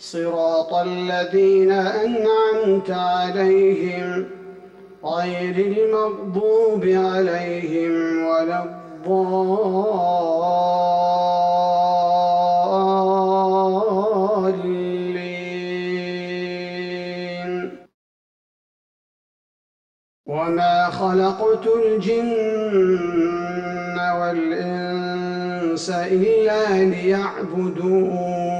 صراط الذين أنعمت عليهم غير المغضوب عليهم ولا الضالين. وما خلقت الجن والإنس إلا ليعبدون.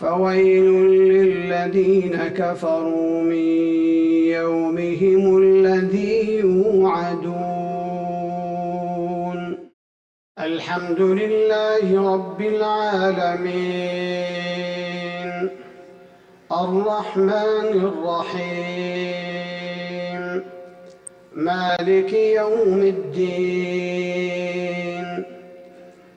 فويل للذين كفروا من يومهم الذي يوعدون. الحمد لله رب العالمين. الرحمن الرحيم. مالك يوم الدين.